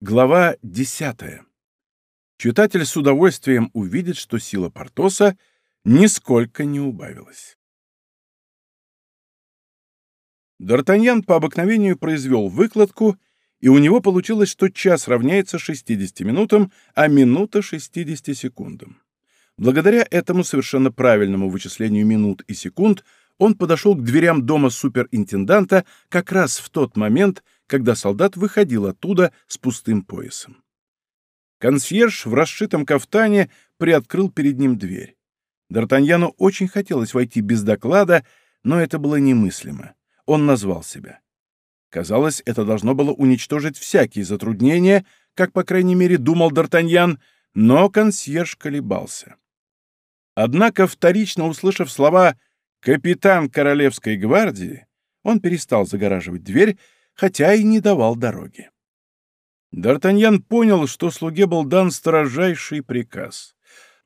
Глава 10. Читатель с удовольствием увидит, что сила Портоса нисколько не убавилась. Д'Артаньян по обыкновению произвел выкладку, и у него получилось, что час равняется 60 минутам, а минута — 60 секундам. Благодаря этому совершенно правильному вычислению минут и секунд он подошел к дверям дома суперинтенданта как раз в тот момент, когда солдат выходил оттуда с пустым поясом. Консьерж в расшитом кафтане приоткрыл перед ним дверь. Д'Артаньяну очень хотелось войти без доклада, но это было немыслимо. Он назвал себя. Казалось, это должно было уничтожить всякие затруднения, как, по крайней мере, думал Д'Артаньян, но консьерж колебался. Однако, вторично услышав слова «капитан Королевской гвардии», он перестал загораживать дверь хотя и не давал дороги. Д'Артаньян понял, что слуге был дан строжайший приказ.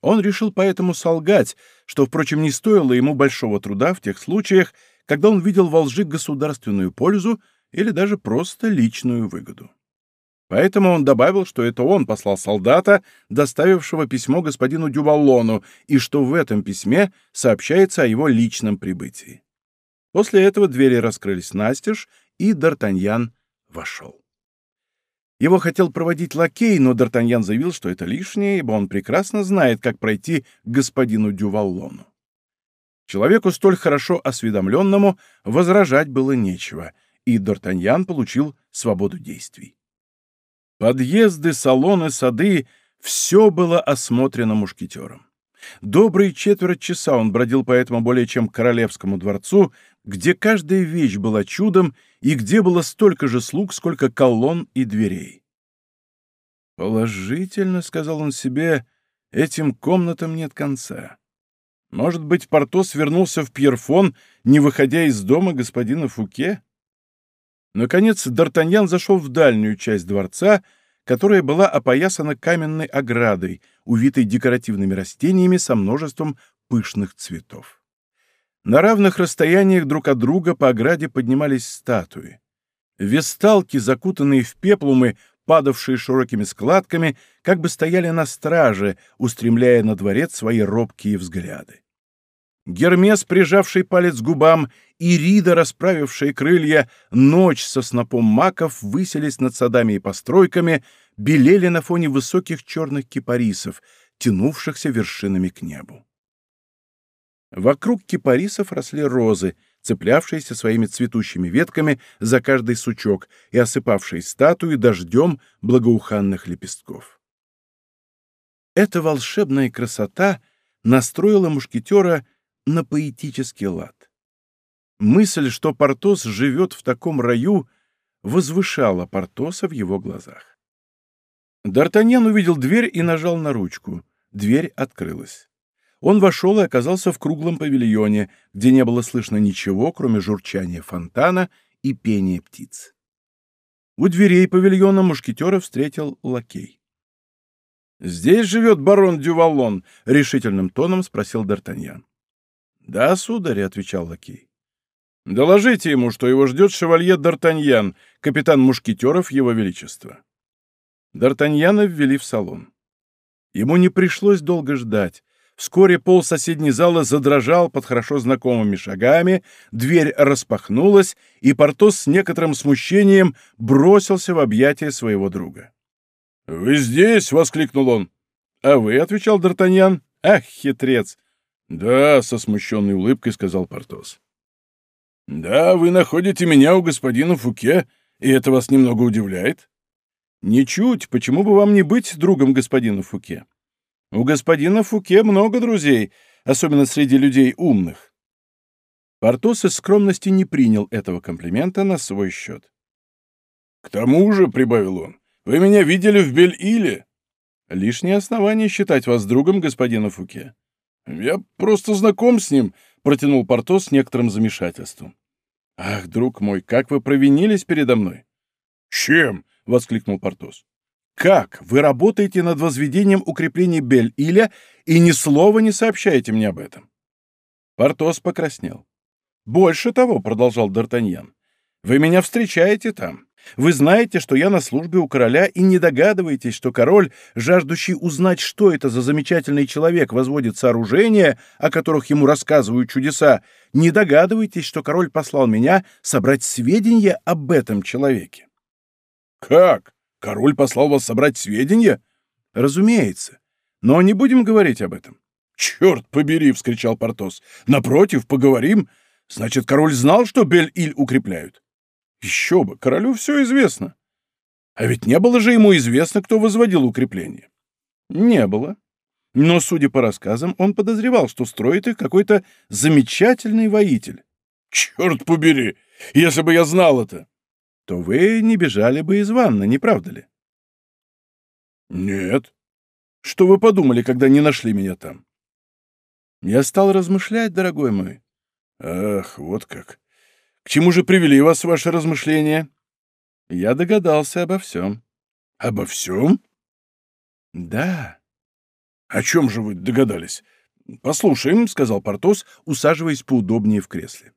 Он решил поэтому солгать, что, впрочем, не стоило ему большого труда в тех случаях, когда он видел во лжи государственную пользу или даже просто личную выгоду. Поэтому он добавил, что это он послал солдата, доставившего письмо господину Дюваллону, и что в этом письме сообщается о его личном прибытии. После этого двери раскрылись настежь, и Д'Артаньян вошел. Его хотел проводить лакей, но Д'Артаньян заявил, что это лишнее, ибо он прекрасно знает, как пройти к господину Дюваллону. Человеку столь хорошо осведомленному возражать было нечего, и Д'Артаньян получил свободу действий. Подъезды, салоны, сады — все было осмотрено мушкетером. Добрые четверть часа он бродил по этому более чем королевскому дворцу, где каждая вещь была чудом и где было столько же слуг, сколько колонн и дверей. «Положительно», — сказал он себе, — «этим комнатам нет конца». Может быть, Портос вернулся в Пьерфон, не выходя из дома господина Фуке? Наконец, Д'Артаньян зашел в дальнюю часть дворца, которая была опоясана каменной оградой, увитой декоративными растениями со множеством пышных цветов. На равных расстояниях друг от друга по ограде поднимались статуи. Весталки, закутанные в пеплумы, падавшие широкими складками, как бы стояли на страже, устремляя на дворец свои робкие взгляды. Гермес, прижавший палец к губам, и Рида, расправившие крылья, ночь со снопом маков выселись над садами и постройками, белели на фоне высоких черных кипарисов, тянувшихся вершинами к небу. Вокруг кипарисов росли розы, цеплявшиеся своими цветущими ветками за каждый сучок и осыпавшие статуи дождем благоуханных лепестков. Эта волшебная красота настроила мушкетера на поэтический лад. Мысль, что Портос живет в таком раю, возвышала Портоса в его глазах. Д'Артаньян увидел дверь и нажал на ручку. Дверь открылась. Он вошел и оказался в круглом павильоне, где не было слышно ничего, кроме журчания фонтана и пения птиц. У дверей павильона мушкетера встретил лакей. «Здесь живет барон Дювалон?» — решительным тоном спросил Д'Артаньян. «Да, сударь», — отвечал лакей. «Доложите ему, что его ждет шевалье Д'Артаньян, капитан мушкетеров Его Величества». Д'Артаньяна ввели в салон. Ему не пришлось долго ждать. Вскоре пол соседней зала задрожал под хорошо знакомыми шагами, дверь распахнулась, и Портос с некоторым смущением бросился в объятия своего друга. «Вы здесь?» — воскликнул он. «А вы?» — отвечал Д'Артаньян. «Ах, хитрец!» «Да», — со смущенной улыбкой сказал Портос. «Да, вы находите меня у господина Фуке, и это вас немного удивляет?» «Ничуть. Почему бы вам не быть другом господина Фуке?» У господина Фуке много друзей, особенно среди людей умных. Портос из скромности не принял этого комплимента на свой счет. «К тому же», — прибавил он, — «вы меня видели в Бель-Иле». «Лишнее основание считать вас другом господина Фуке». «Я просто знаком с ним», — протянул Портос с некоторым замешательством. «Ах, друг мой, как вы провинились передо мной!» «Чем?» — воскликнул Портос. Как вы работаете над возведением укреплений Бель-Иля и ни слова не сообщаете мне об этом? Портос покраснел. Больше того, продолжал Д'Артаньян, вы меня встречаете там, Вы знаете, что я на службе у короля, и не догадываетесь, что король, жаждущий узнать, что это за замечательный человек, возводит сооружения, о которых ему рассказывают чудеса, не догадываетесь, что король послал меня собрать сведения об этом человеке. Как? Король послал вас собрать сведения? Разумеется. Но не будем говорить об этом. «Черт побери!» — вскричал Портос. «Напротив, поговорим. Значит, король знал, что Бель-Иль укрепляют?» «Еще бы! Королю все известно. А ведь не было же ему известно, кто возводил укрепление». «Не было. Но, судя по рассказам, он подозревал, что строит их какой-то замечательный воитель». «Черт побери! Если бы я знал это!» «То вы не бежали бы из ванны, не правда ли?» «Нет». «Что вы подумали, когда не нашли меня там?» Я стал размышлять, дорогой мой. Ах, вот как. К чему же привели вас ваши размышления? Я догадался обо всем. Обо всем? Да. О чем же вы догадались? Послушаем, — сказал Портос, усаживаясь поудобнее в кресле.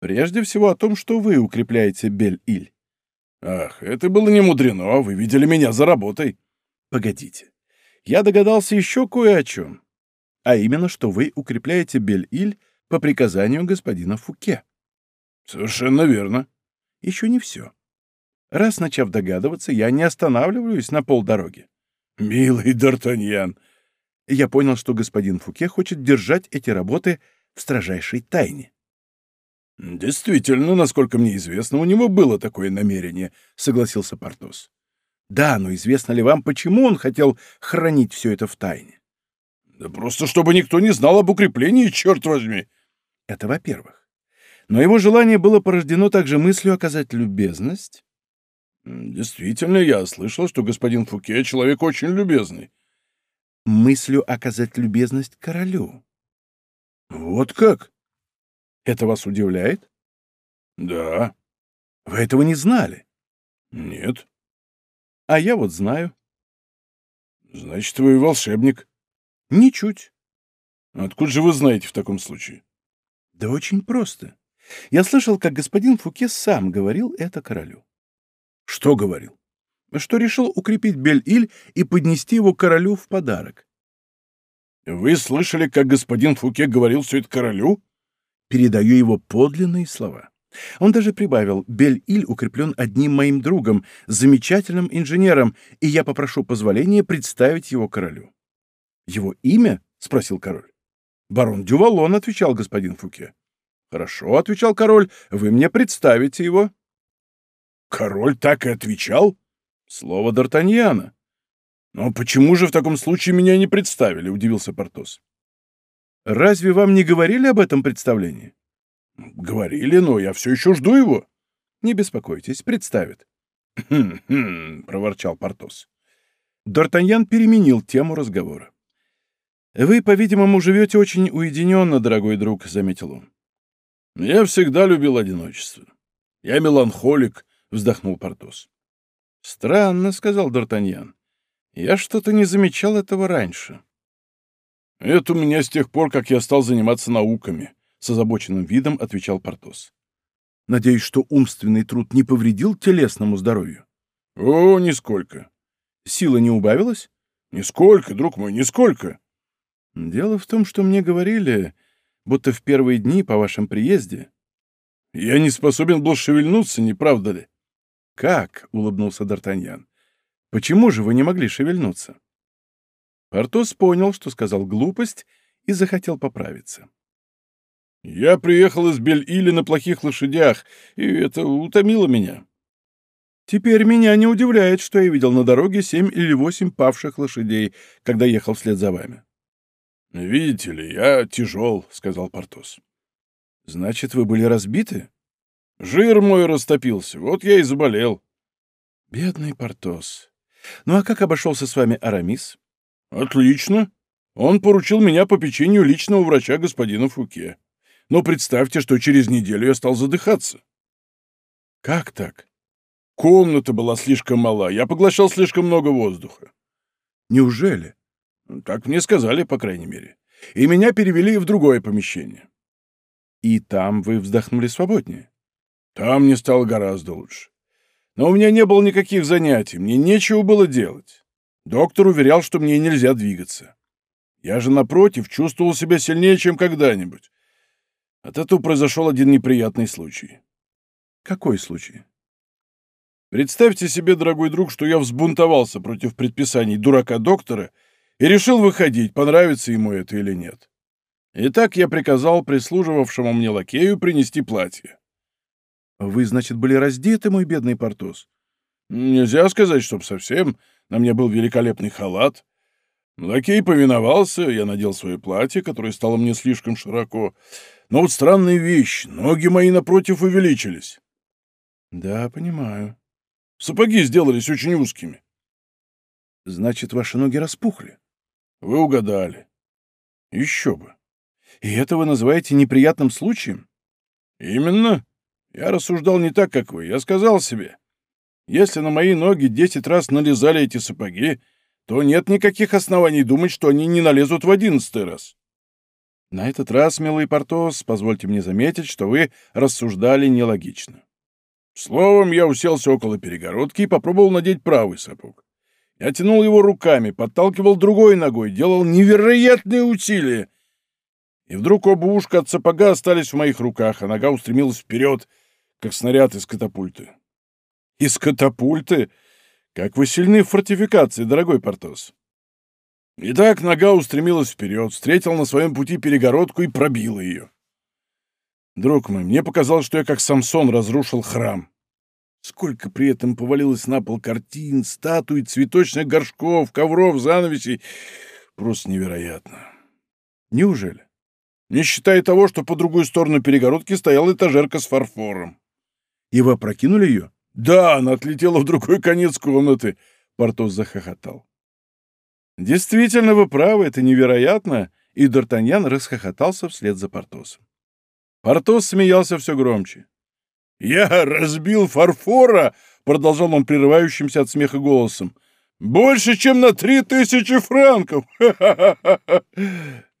Прежде всего о том, что вы укрепляете Бель-Иль. Ах, это было не мудрено, вы видели меня за работой. Погодите. Я догадался еще кое о чем а именно, что вы укрепляете Бель-Иль по приказанию господина Фуке. Совершенно верно. Еще не все. Раз начав догадываться, я не останавливаюсь на полдороги. Милый Д'Артаньян. Я понял, что господин Фуке хочет держать эти работы в строжайшей тайне. Действительно, насколько мне известно, у него было такое намерение, согласился Портос. Да, но известно ли вам, почему он хотел хранить все это в тайне? Да просто чтобы никто не знал об укреплении, черт возьми. Это во-первых. Но его желание было порождено также мыслью оказать любезность. Действительно, я слышал, что господин Фуке — человек очень любезный. Мыслью оказать любезность королю. Вот как? Это вас удивляет? Да. Вы этого не знали? Нет. А я вот знаю. Значит, вы волшебник. Ничуть. Откуда же вы знаете в таком случае? Да очень просто. Я слышал, как господин Фуке сам говорил это королю. Что говорил? Что решил укрепить Бель-Иль и поднести его королю в подарок. Вы слышали, как господин Фуке говорил все это королю? Передаю его подлинные слова. Он даже прибавил, Бель-Иль укреплен одним моим другом, замечательным инженером, и я попрошу позволения представить его королю. «Его имя?» — спросил король. «Барон Дювалон», — отвечал господин Фуке. «Хорошо», — отвечал король, — «вы мне представите его». «Король так и отвечал?» «Слово Д'Артаньяна». «Но почему же в таком случае меня не представили?» — удивился Портос. «Разве вам не говорили об этом представлении?» «Говорили, но я все еще жду его». «Не беспокойтесь, представят». «Хм-хм», — проворчал Портос. Д'Артаньян переменил тему разговора. «Вы, по-видимому, живете очень уединенно, дорогой друг», — заметил он. «Я всегда любил одиночество. Я меланхолик», — вздохнул Портос. «Странно», — сказал Д'Артаньян. «Я что-то не замечал этого раньше». «Это у меня с тех пор, как я стал заниматься науками», — с озабоченным видом отвечал Портос. «Надеюсь, что умственный труд не повредил телесному здоровью?» «О, нисколько». «Сила не убавилась?» «Нисколько, друг мой, нисколько». Дело в том, что мне говорили, будто в первые дни по вашем приезде... Я не способен был шевельнуться, не правда ли? Как? — улыбнулся Д'Артаньян. Почему же вы не могли шевельнуться? Портос понял, что сказал глупость, и захотел поправиться. Я приехал из Бель-Или на плохих лошадях, и это утомило меня. Теперь меня не удивляет, что я видел на дороге семь или восемь павших лошадей, когда ехал вслед за вами. «Видите ли, я тяжел», — сказал Портос. «Значит, вы были разбиты?» «Жир мой растопился, вот я и заболел». «Бедный Портос. Ну а как обошелся с вами Арамис?» «Отлично. Он поручил меня по печенью личного врача господина Фуке. Но представьте, что через неделю я стал задыхаться». «Как так?» «Комната была слишком мала, я поглощал слишком много воздуха». «Неужели?» Так мне сказали, по крайней мере. И меня перевели в другое помещение. И там вы вздохнули свободнее? Там мне стало гораздо лучше. Но у меня не было никаких занятий, мне нечего было делать. Доктор уверял, что мне нельзя двигаться. Я же, напротив, чувствовал себя сильнее, чем когда-нибудь. От этого произошел один неприятный случай. Какой случай? Представьте себе, дорогой друг, что я взбунтовался против предписаний дурака-доктора и решил выходить, понравится ему это или нет. Итак, я приказал прислуживавшему мне лакею принести платье. Вы, значит, были раздеты, мой бедный Портос? Нельзя сказать, чтоб совсем. На мне был великолепный халат. Лакей повиновался, я надел свое платье, которое стало мне слишком широко. Но вот странная вещь, ноги мои напротив увеличились. Да, понимаю. Сапоги сделались очень узкими. Значит, ваши ноги распухли? Вы угадали. Еще бы. И это вы называете неприятным случаем? Именно. Я рассуждал не так, как вы. Я сказал себе, если на мои ноги десять раз налезали эти сапоги, то нет никаких оснований думать, что они не налезут в одиннадцатый раз. На этот раз, милый Портос, позвольте мне заметить, что вы рассуждали нелогично. Словом, я уселся около перегородки и попробовал надеть правый сапог. Я тянул его руками, подталкивал другой ногой, делал невероятные усилия. И вдруг оба ушка от сапога остались в моих руках, а нога устремилась вперед, как снаряд из катапульты. Из катапульты? Как вы сильны в фортификации, дорогой Портос. Итак, нога устремилась вперед, встретил на своем пути перегородку и пробила ее. Друг мой, мне показалось, что я как Самсон разрушил храм. Сколько при этом повалилось на пол картин, статуй, цветочных горшков, ковров, занавесей. Просто невероятно. Неужели? Не считая того, что по другую сторону перегородки стояла этажерка с фарфором. И вы опрокинули ее? Да, она отлетела в другой конец комнаты. Портос захохотал. Действительно, вы правы, это невероятно. И Д'Артаньян расхохотался вслед за Портосом. Портос смеялся все громче. «Я разбил фарфора!» — продолжал он прерывающимся от смеха голосом. «Больше, чем на три тысячи франков!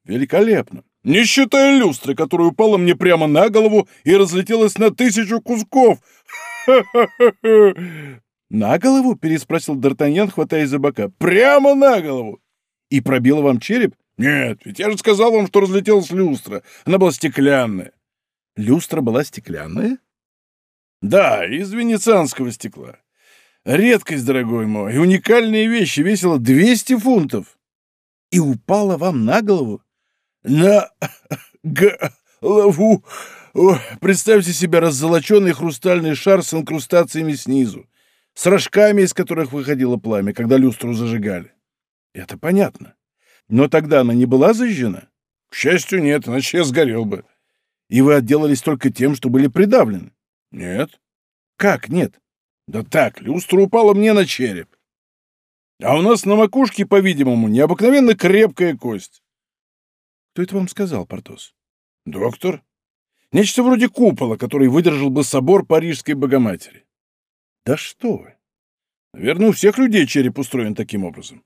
Великолепно! Не считая люстры, которая упала мне прямо на голову и разлетелась на тысячу кусков! «На голову?» — переспросил Д'Артаньян, хватаясь за бока. «Прямо на голову!» «И пробила вам череп?» «Нет, ведь я же сказал вам, что разлетелась люстра. Она была стеклянная». «Люстра была стеклянная?» «Да, из венецианского стекла. Редкость, дорогой мой, и уникальные вещи весила 200 фунтов». «И упала вам на голову?» «На голову!» Представьте себе раззолоченный хрустальный шар с инкрустациями снизу, с рожками, из которых выходило пламя, когда люстру зажигали. Это понятно. Но тогда она не была зажжена? К счастью, нет, иначе я сгорел бы. И вы отделались только тем, что были придавлены? Нет. Как нет? Да так, люстра упала мне на череп. А у нас на макушке, по-видимому, необыкновенно крепкая кость. Кто это вам сказал, Портос? Доктор. Нечто вроде купола, который выдержал бы собор Парижской Богоматери. Да что вы! Наверное, у всех людей череп устроен таким образом.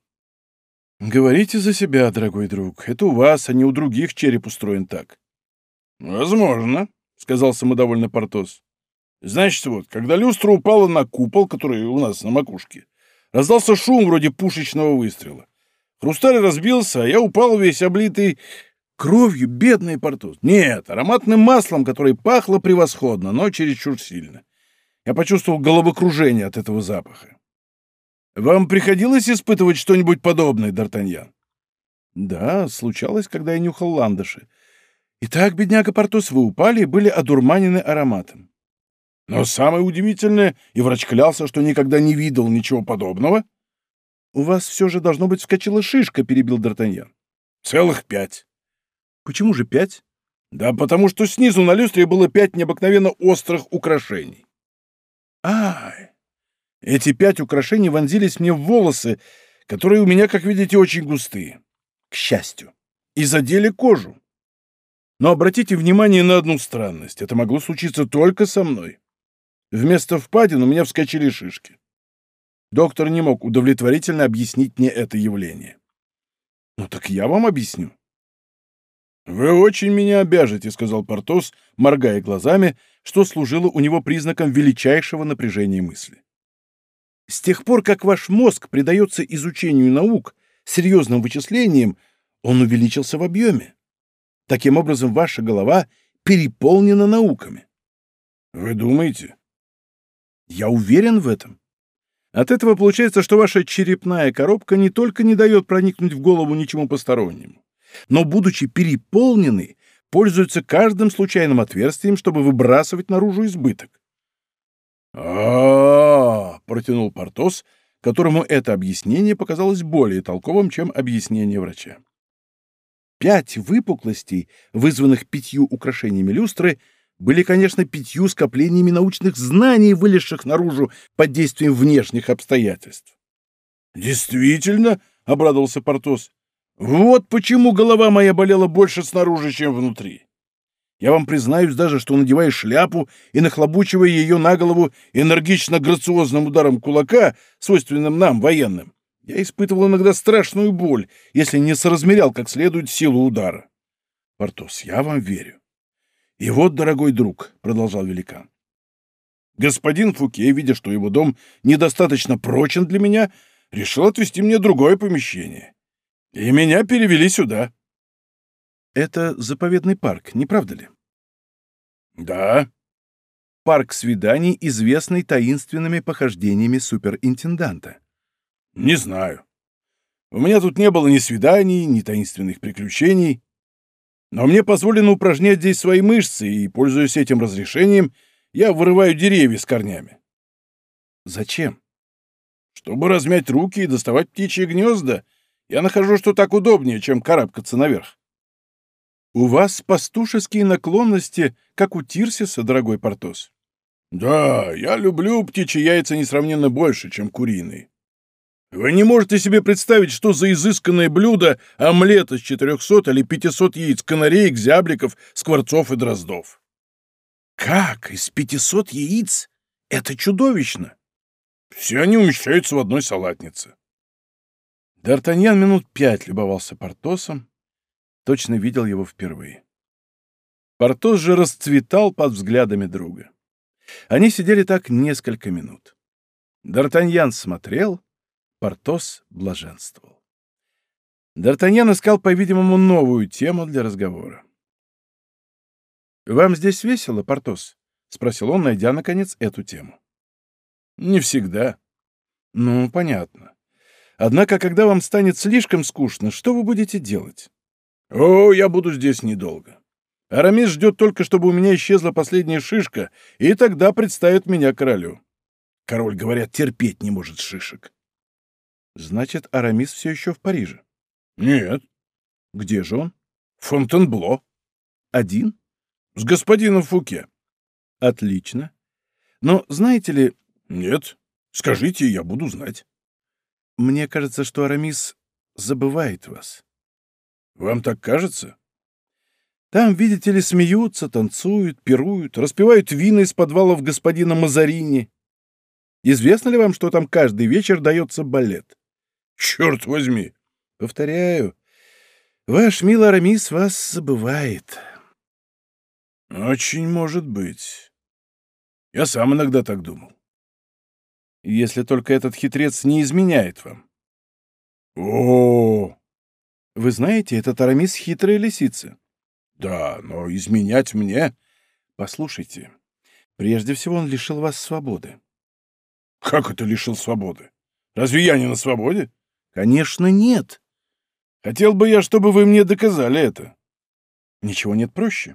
Говорите за себя, дорогой друг. Это у вас, а не у других череп устроен так. Возможно, — сказал самодовольно Портос. Значит, вот, когда люстра упала на купол, который у нас на макушке, раздался шум вроде пушечного выстрела. Хрусталь разбился, а я упал весь облитый Кровью, бедный Портос. Нет, ароматным маслом, которое пахло превосходно, но чересчур сильно. Я почувствовал головокружение от этого запаха. Вам приходилось испытывать что-нибудь подобное, Д'Артаньян? Да, случалось, когда я нюхал ландыши. Итак, бедняга Портос, вы упали и были одурманены ароматом. Но самое удивительное, и врач клялся, что никогда не видел ничего подобного. У вас все же должно быть вскочила шишка, перебил Д'Артаньян. Целых пять. Почему же пять? Да потому что снизу на люстре было пять необыкновенно острых украшений. Ай! Эти пять украшений вонзились мне в волосы, которые у меня, как видите, очень густые. К счастью. И задели кожу. Но обратите внимание на одну странность. Это могло случиться только со мной. Вместо впадин у меня вскочили шишки. Доктор не мог удовлетворительно объяснить мне это явление. Ну так я вам объясню. «Вы очень меня обяжете», — сказал Портос, моргая глазами, что служило у него признаком величайшего напряжения мысли. С тех пор, как ваш мозг предается изучению наук, серьезным вычислениям, он увеличился в объеме. Таким образом, ваша голова переполнена науками. Вы думаете? Я уверен в этом. От этого получается, что ваша черепная коробка не только не дает проникнуть в голову ничему постороннему, но, будучи переполненной, пользуется каждым случайным отверстием, чтобы выбрасывать наружу избыток. а, протянул Портос, которому это объяснение показалось более толковым, чем объяснение врача. Пять выпуклостей, вызванных пятью украшениями люстры, были, конечно, пятью скоплениями научных знаний, вылезших наружу под действием внешних обстоятельств. «Действительно?» — обрадовался Портос. «Вот почему голова моя болела больше снаружи, чем внутри. Я вам признаюсь даже, что, надевая шляпу и нахлобучивая ее на голову энергично-грациозным ударом кулака, свойственным нам, военным, я испытывал иногда страшную боль, если не соразмерял как следует силу удара. Портос, я вам верю. И вот, дорогой друг, — продолжал великан, — господин Фуке, видя, что его дом недостаточно прочен для меня, решил отвести мне другое помещение. И меня перевели сюда. Это заповедный парк, не правда ли? Да. Парк свиданий, известный таинственными похождениями суперинтенданта. Не знаю. У меня тут не было ни свиданий, ни таинственных приключений. Но мне позволено упражнять здесь свои мышцы, и, пользуясь этим разрешением, я вырываю деревья с корнями. Зачем? Чтобы размять руки и доставать птичьи гнезда. Я нахожу, что так удобнее, чем карабкаться наверх. У вас пастушеские наклонности, как у Тирсиса, дорогой Портос. Да, я люблю птичьи яйца несравненно больше, чем куриные. Вы не можете себе представить, что за изысканное блюдо омлет из 400 или 500 яиц канареек, зябликов, скворцов и дроздов. Как? Из 500 яиц? Это чудовищно. Все они умещаются в одной салатнице. Д'Артаньян минут пять любовался Портосом, точно видел его впервые. Портос же расцветал под взглядами друга. Они сидели так несколько минут. Д'Артаньян смотрел, Портос блаженствовал. Д'Артаньян искал, по-видимому, новую тему для разговора. «Вам здесь весело, Портос?» — спросил он, найдя, наконец, эту тему. «Не всегда». «Ну, понятно. Однако, когда вам станет слишком скучно, что вы будете делать?» «О, я буду здесь недолго. Арамис ждет только, чтобы у меня исчезла последняя шишка, и тогда представит меня королю. Король, говорят, терпеть не может шишек». Значит, Арамис все еще в Париже? Нет. Где же он? Фонтенбло. Один? С господином Фуке. Отлично. Но знаете ли... Нет. Скажите, я буду знать. Мне кажется, что Арамис забывает вас. Вам так кажется? Там, видите ли, смеются, танцуют, пируют, распивают вина из подвалов господина Мазарини. Известно ли вам, что там каждый вечер дается балет? Черт возьми! Повторяю, ваш милый Арамис вас забывает. Очень может быть. Я сам иногда так думал. Если только этот хитрец не изменяет вам. О, Вы знаете, этот Арамис хитрая лисица. Да, но изменять мне... Послушайте, прежде всего он лишил вас свободы. Как это лишил свободы? Разве я не на свободе? Конечно, нет. Хотел бы я, чтобы вы мне доказали это. Ничего нет проще.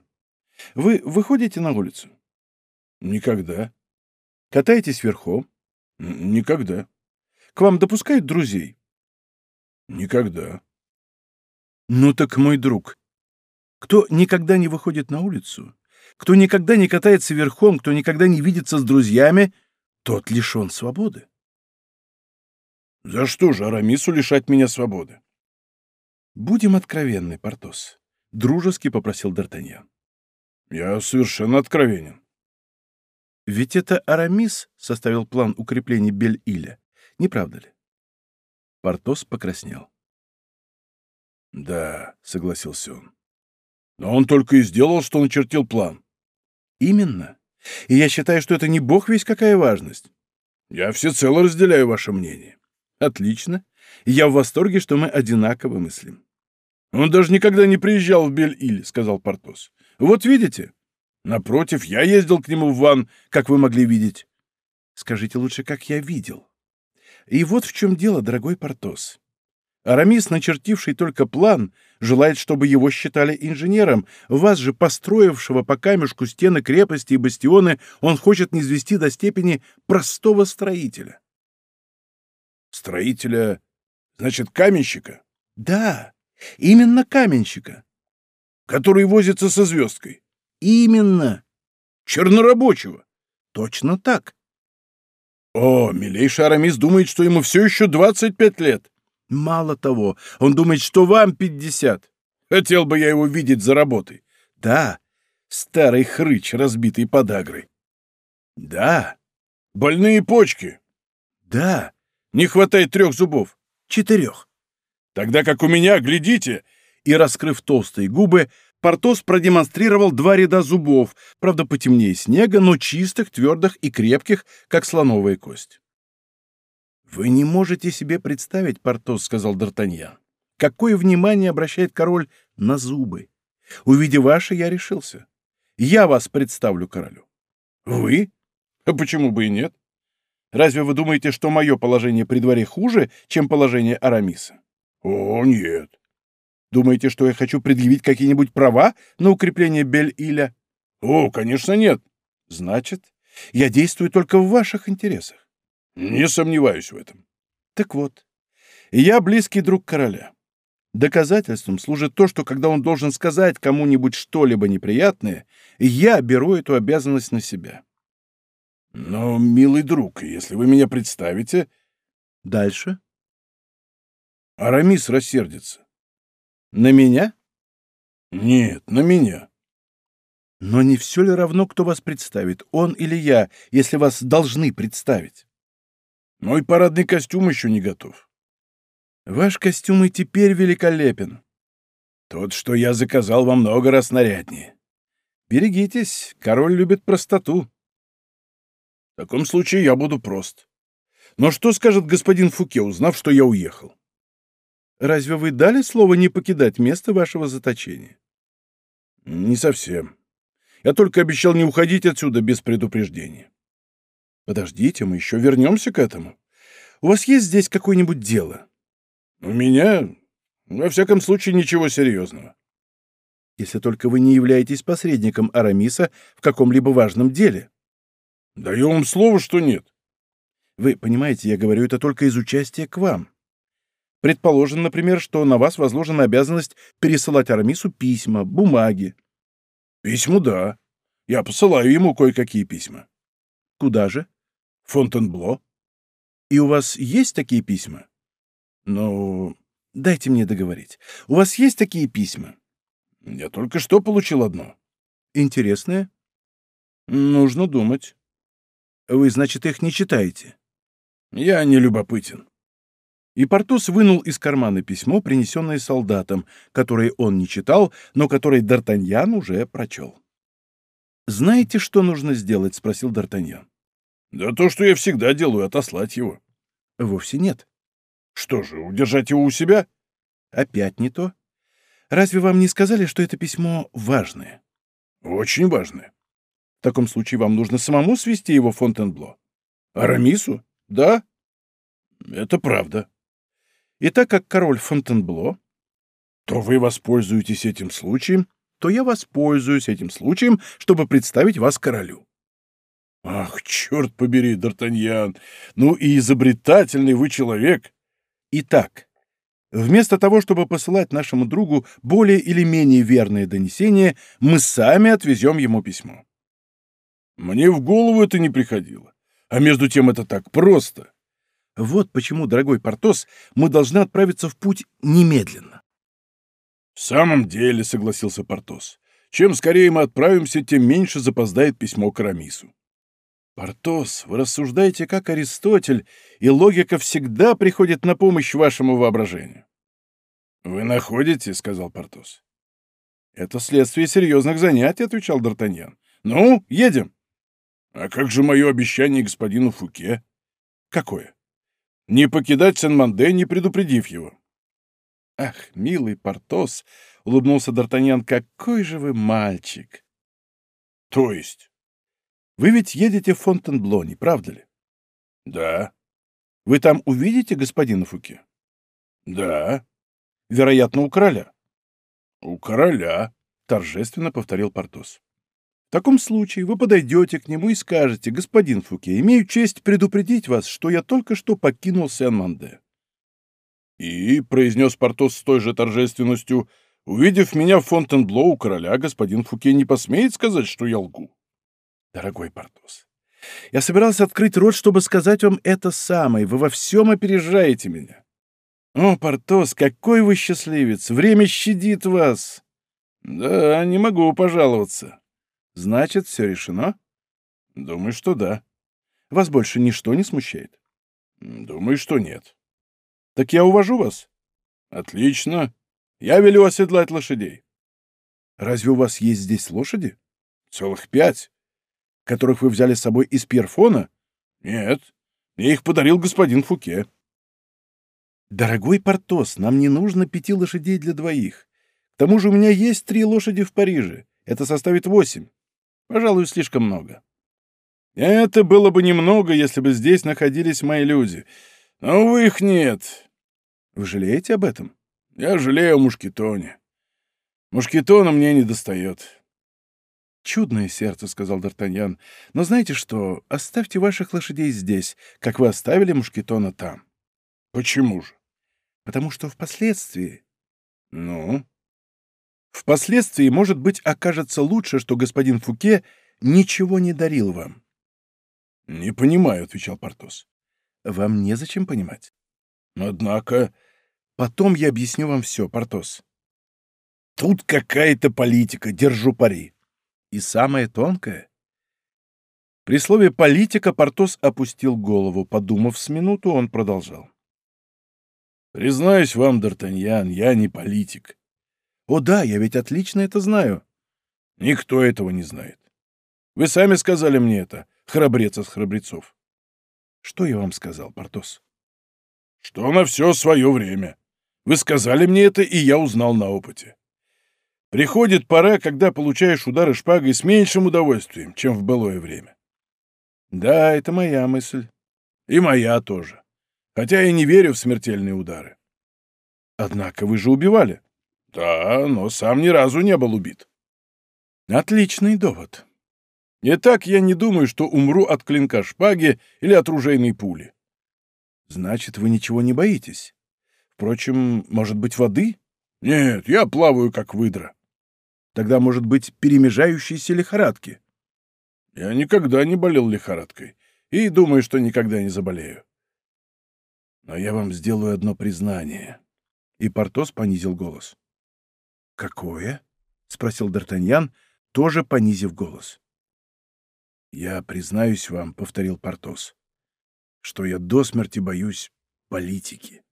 Вы выходите на улицу? Никогда. Катаетесь верхом? Никогда. К вам допускают друзей? Никогда. Ну так, мой друг, кто никогда не выходит на улицу, кто никогда не катается верхом, кто никогда не видится с друзьями, тот лишен свободы. За что же Арамису лишать меня свободы? Будем откровенны, Портос, — дружески попросил Д'Артаньян. Я совершенно откровенен. Ведь это Арамис составил план укрепления Бель-Иля, не правда ли? Портос покраснел. Да, согласился он. Но он только и сделал, что начертил план. Именно. И я считаю, что это не бог весь какая важность. Я всецело разделяю ваше мнение. Отлично. Я в восторге, что мы одинаково мыслим. Он даже никогда не приезжал в Бель-Иль, сказал Портос. Вот видите? Напротив, я ездил к нему в Ван, как вы могли видеть. Скажите лучше, как я видел. И вот в чем дело, дорогой Портос. Арамис, начертивший только план, желает, чтобы его считали инженером. Вас же, построившего по камешку стены крепости и бастионы, он хочет низвести до степени простого строителя. Строителя, значит, каменщика? Да, именно каменщика. Который возится со звездкой? Именно. Чернорабочего? Точно так. О, милейший Арамис думает, что ему все еще 25 лет. Мало того, он думает, что вам пятьдесят. Хотел бы я его видеть за работой. Да, старый хрыч, разбитый подагрой. Да, больные почки. Да, не хватает трех зубов. Четырех. Тогда как у меня, глядите. И, раскрыв толстые губы, Портос продемонстрировал два ряда зубов, правда, потемнее снега, но чистых, твердых и крепких, как слоновая кость. «Вы не можете себе представить, Портос», — сказал Д'Артаньян, «какое внимание обращает король на зубы. Увидев ваши, я решился. Я вас представлю королю». «Вы? А почему бы и нет? Разве вы думаете, что мое положение при дворе хуже, чем положение Арамиса?» «О, нет». «Думаете, что я хочу предъявить какие-нибудь права на укрепление Бель-Иля?» «О, конечно, нет». «Значит, я действую только в ваших интересах. Не сомневаюсь в этом. Так вот, я близкий друг короля. Доказательством служит то, что когда он должен сказать кому-нибудь что-либо неприятное, я беру эту обязанность на себя. Но, милый друг, если вы меня представите... Дальше? Арамис рассердится. На меня? Нет, на меня. Но не все ли равно, кто вас представит, он или я, если вас должны представить? Мой парадный костюм еще не готов. Ваш костюм и теперь великолепен. Тот, что я заказал, во много раз наряднее. Берегитесь, король любит простоту. В таком случае я буду прост. Но что скажет господин Фуке, узнав, что я уехал? Разве вы дали слово не покидать место вашего заточения? Не совсем. Я только обещал не уходить отсюда без предупреждения. Подождите, мы еще вернемся к этому. У вас есть здесь какое-нибудь дело? У меня, во всяком случае, ничего серьезного. Если только вы не являетесь посредником Арамиса в каком-либо важном деле. Даю вам слово, что нет. Вы понимаете, я говорю это только из участия к вам. Предположим, например, что на вас возложена обязанность пересылать Арамису письма, бумаги. Письма, да. Я посылаю ему кое-какие письма. Куда же? Фонтенбло. И у вас есть такие письма? Ну, дайте мне договорить. У вас есть такие письма? Я только что получил одно. Интересное? Нужно думать. Вы, значит, их не читаете? Я не любопытен. И Портос вынул из кармана письмо, принесенное солдатам, которое он не читал, но которое Д'Артаньян уже прочел. «Знаете, что нужно сделать?» — спросил Д'Артаньян. Да то, что я всегда делаю, отослать его. Вовсе нет. Что же, удержать его у себя? Опять не то. Разве вам не сказали, что это письмо важное? Очень важное. В таком случае вам нужно самому свести его в Фонтенбло. Арамису? Да. Это правда. И так как король Фонтенбло, то вы воспользуетесь этим случаем, то я воспользуюсь этим случаем, чтобы представить вас королю. «Ах, черт побери, Д'Артаньян! Ну и изобретательный вы человек!» «Итак, вместо того, чтобы посылать нашему другу более или менее верные донесения, мы сами отвезем ему письмо». «Мне в голову это не приходило. А между тем это так просто». «Вот почему, дорогой Портос, мы должны отправиться в путь немедленно». «В самом деле», — согласился Портос, — «чем скорее мы отправимся, тем меньше запоздает письмо к Арамису». «Портос, вы рассуждаете как Аристотель, и логика всегда приходит на помощь вашему воображению». «Вы находите?» — сказал Портос. «Это следствие серьезных занятий», — отвечал Д'Артаньян. «Ну, едем». «А как же мое обещание господину Фуке?» Какое? Не покидать Сен-Манде, не предупредив его. Ах, милый Портос, — улыбнулся Д'Артаньян, — какой же вы мальчик! То есть? Вы ведь едете в Фонтенбло, не правда ли? Да. Вы там увидите господина Фуке? Да. Вероятно, у короля. У короля, — торжественно повторил Портос. В таком случае вы подойдете к нему и скажете, господин Фуке, имею честь предупредить вас, что я только что покинул Сен-Манде. И, — произнес Портос с той же торжественностью, — увидев меня в Фонтенбло у короля, господин Фуке не посмеет сказать, что я лгу. Дорогой Портос, я собирался открыть рот, чтобы сказать вам это самое. Вы во всем опережаете меня. О, Портос, какой вы счастливец! Время щадит вас. Да, не могу пожаловаться. Значит, все решено? Думаю, что да. Вас больше ничто не смущает? Думаю, что нет. Так я увожу вас. Отлично. Я велю оседлать лошадей. Разве у вас есть здесь лошади? Целых пять которых вы взяли с собой из Пьерфона? Нет, мне их подарил господин Фуке. Дорогой Портос, нам не нужно пяти лошадей для двоих. К тому же у меня есть три лошади в Париже. Это составит восемь. Пожалуй, слишком много. Это было бы немного, если бы здесь находились мои люди. Но, увы, их нет. Вы жалеете об этом? Я жалею о Мушкетоне. Мушкетона мне не достает. «Чудное сердце», — сказал Д'Артаньян. «Но знаете что? Оставьте ваших лошадей здесь, как вы оставили Мушкетона там». «Почему же?» «Потому что впоследствии...» «Ну?» «Впоследствии, может быть, окажется лучше, что господин Фуке ничего не дарил вам». «Не понимаю», — отвечал Портос. «Вам незачем понимать». «Однако...» «Потом я объясню вам все, Портос». «Тут какая-то политика, держу пари». И самое тонкое. При слове «политика» Портос опустил голову. Подумав с минуту, он продолжал. «Признаюсь вам, Д'Артаньян, я не политик». «О да, я ведь отлично это знаю». «Никто этого не знает. Вы сами сказали мне это, храбрец из храбрецов». «Что я вам сказал, Портос?» «Что на все свое время. Вы сказали мне это, и я узнал на опыте. Приходит пора, когда получаешь удары шпагой с меньшим удовольствием, чем в былое время. Да, это моя мысль. И моя тоже. Хотя я не верю в смертельные удары. Однако вы же убивали. Да, но сам ни разу не был убит. Отличный довод. И так я не думаю, что умру от клинка шпаги или от ружейной пули. Значит, вы ничего не боитесь. Впрочем, может быть, воды? Нет, я плаваю, как выдра. Тогда, может быть, перемежающиеся лихорадки? Я никогда не болел лихорадкой и думаю, что никогда не заболею. Но я вам сделаю одно признание. И Портос понизил голос. Какое? спросил Д'Артаньян, тоже понизив голос. Я признаюсь вам, повторил Портос, что я до смерти боюсь политики.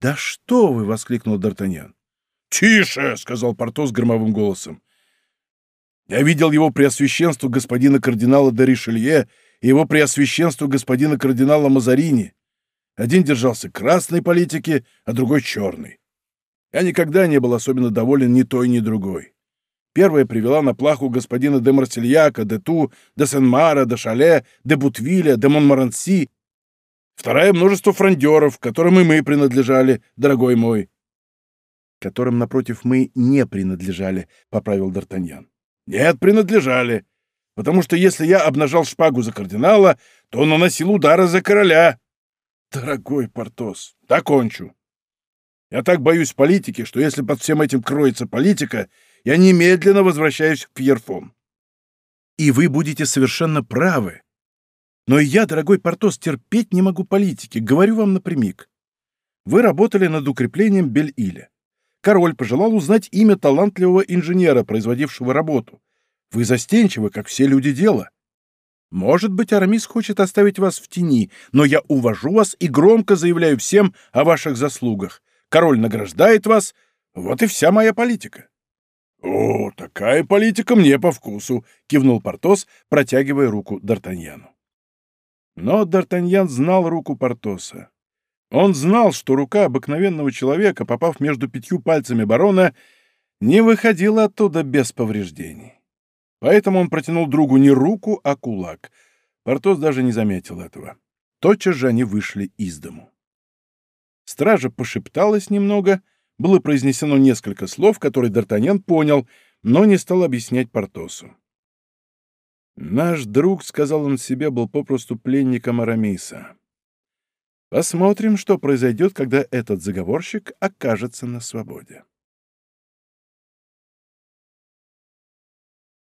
Да что вы! воскликнул Д'Артаньян. «Тише!» — сказал Портос громовым голосом. «Я видел его преосвященство господина кардинала де Ришелье и его преосвященство господина кардинала Мазарини. Один держался красной политики, а другой — черной. Я никогда не был особенно доволен ни той, ни другой. Первая привела на плаху господина де Марсельяка, де Ту, де Сен-Мара, де Шале, де Бутвиля, де Монмаранси. Вторая — множество фрондеров, которым и мы принадлежали, дорогой мой которым, напротив, мы не принадлежали», — поправил Д'Артаньян. «Нет, принадлежали, потому что если я обнажал шпагу за кардинала, то он наносил удары за короля». «Дорогой Портос, докончу. Я так боюсь политики, что если под всем этим кроется политика, я немедленно возвращаюсь в Пьерфон». «И вы будете совершенно правы. Но я, дорогой Портос, терпеть не могу политики, говорю вам напрямик. Вы работали над укреплением Бель-Иля король пожелал узнать имя талантливого инженера, производившего работу. Вы застенчивы, как все люди дела. Может быть, Арамис хочет оставить вас в тени, но я увожу вас и громко заявляю всем о ваших заслугах. Король награждает вас. Вот и вся моя политика». «О, такая политика мне по вкусу», — кивнул Портос, протягивая руку Д'Артаньяну. Но Д'Артаньян знал руку Портоса. Он знал, что рука обыкновенного человека, попав между пятью пальцами барона, не выходила оттуда без повреждений. Поэтому он протянул другу не руку, а кулак. Портос даже не заметил этого. Тотчас же они вышли из дому. Стража пошепталась немного, было произнесено несколько слов, которые Д'Артаньян понял, но не стал объяснять Портосу. «Наш друг, — сказал он себе, — был попросту пленником Арамиса. Посмотрим, что произойдет, когда этот заговорщик окажется на свободе».